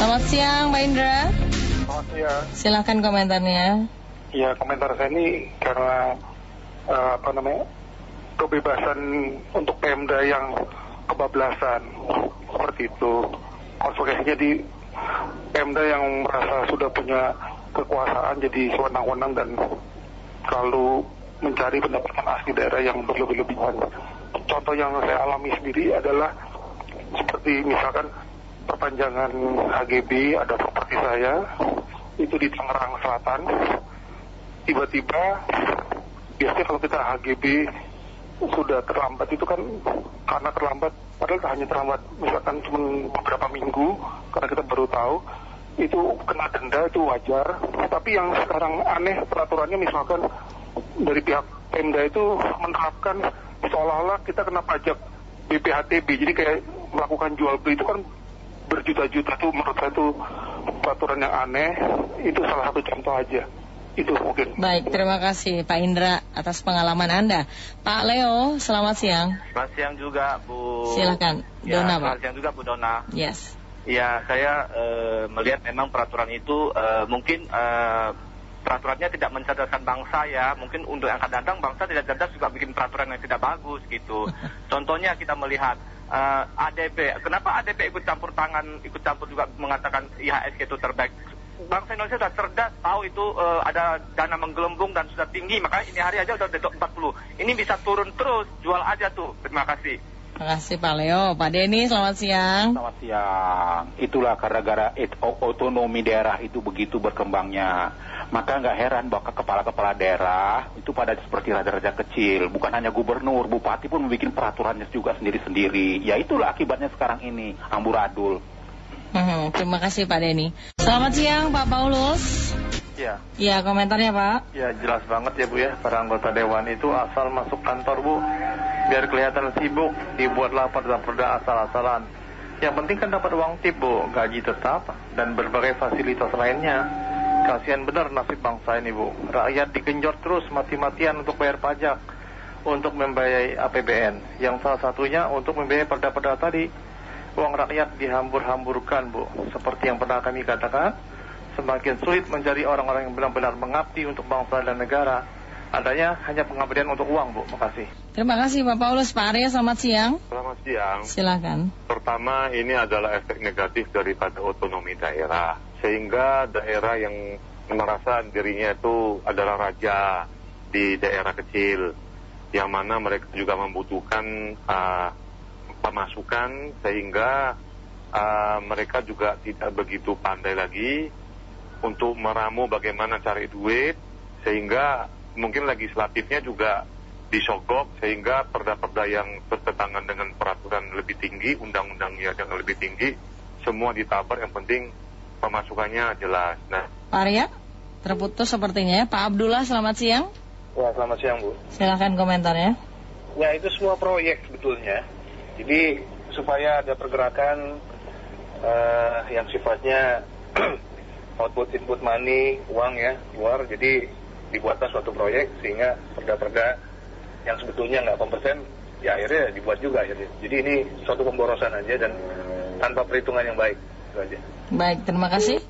Selamat siang, Mbak Indra. Selamat siang. Silahkan komentarnya. Ya komentar saya ini karena uh, apa namanya kebebasan untuk Pemda yang kebablasan seperti itu. Konsekuensinya di Pemda yang merasa sudah punya kekuasaan jadi sewenang-wenang dan selalu mencari pendapatan asli daerah yang berlebih-lebihan. Contoh yang saya alami sendiri adalah seperti misalkan perpanjangan HGB ada properti saya itu di Tangerang Selatan. Tiba-tiba biasanya kalau kita HGB sudah terlambat itu kan karena terlambat padahal hanya terlambat misalkan cuma beberapa minggu karena kita baru tahu itu kena denda itu wajar. Tapi yang sekarang aneh peraturannya misalkan dari pihak Pemda itu menerapkan seolah-olah kita kena pajak BPHTB jadi kayak melakukan jual beli itu kan berjuta-juta tuh menurut saya itu peraturan yang aneh itu salah satu contoh aja itu mungkin. Baik, terima kasih Pak Indra atas pengalaman Anda. Pak Leo, selamat siang. Selamat siang juga Bu. Silakan, ya, Dona Pak. Selamat siang juga Bu Dona. Yes. Ya, saya uh, melihat memang peraturan itu uh, mungkin uh, peraturannya tidak mencerdaskan bangsa ya. Mungkin untuk yang akan datang bangsa tidak cerdas juga bikin peraturan yang tidak bagus gitu. Contohnya kita melihat uh, ADB. Kenapa ADB ikut campur tangan, ikut campur juga mengatakan IHSG itu terbaik? Bangsa Indonesia sudah cerdas, tahu itu uh, ada dana menggelembung dan sudah tinggi, makanya ini hari aja udah detok 40. Ini bisa turun terus, jual aja tuh. Terima kasih. Terima kasih Pak Leo. Pak Denny, selamat siang. Selamat siang. Itulah gara-gara otonomi daerah itu begitu berkembangnya. Maka nggak heran bahwa kepala-kepala daerah itu pada seperti raja-raja kecil. Bukan hanya gubernur, bupati pun membuat peraturannya juga sendiri-sendiri. Ya itulah akibatnya sekarang ini, amburadul. Hmm, terima kasih Pak Denny. Selamat siang Pak Paulus. Ya. Ya, komentarnya Pak. Ya, jelas banget ya Bu ya. Para anggota dewan itu asal masuk kantor Bu, biar kelihatan sibuk, dibuatlah perda-perda asal-asalan. Yang penting kan dapat uang tip Bu, gaji tetap, dan berbagai fasilitas lainnya. Kasihan benar nasib bangsa ini Bu. Rakyat digenjot terus mati-matian untuk bayar pajak, untuk membayar APBN. Yang salah satunya untuk membayar perda-perda tadi. Uang rakyat dihambur-hamburkan Bu. Seperti yang pernah kami katakan, semakin sulit mencari orang-orang yang benar-benar mengabdi untuk bangsa dan negara. Adanya hanya pengabdian untuk uang, Bu. Makasih. Terima kasih Pak Paulus. Pak Arya, selamat siang. Selamat siang. Silakan. Pertama, ini adalah efek negatif daripada otonomi daerah. Sehingga daerah yang merasa dirinya itu adalah raja di daerah kecil. Yang mana mereka juga membutuhkan uh, pemasukan sehingga uh, mereka juga tidak begitu pandai lagi untuk meramu bagaimana cari duit sehingga mungkin legislatifnya juga disogok sehingga perda-perda yang bertentangan dengan peraturan lebih tinggi, undang-undang yang lebih tinggi, semua ditabar yang penting pemasukannya jelas. Nah, Pak Arya, terputus sepertinya ya. Pak Abdullah, selamat siang. Ya, selamat siang Bu. Silahkan komentarnya. Ya, itu semua proyek sebetulnya. Jadi supaya ada pergerakan uh, yang sifatnya output input money, uang ya, keluar. Jadi dibuatlah suatu proyek sehingga perda-perda yang sebetulnya nggak kompeten, ya akhirnya dibuat juga akhirnya. Jadi ini suatu pemborosan aja dan tanpa perhitungan yang baik. Itu aja. Baik, terima kasih.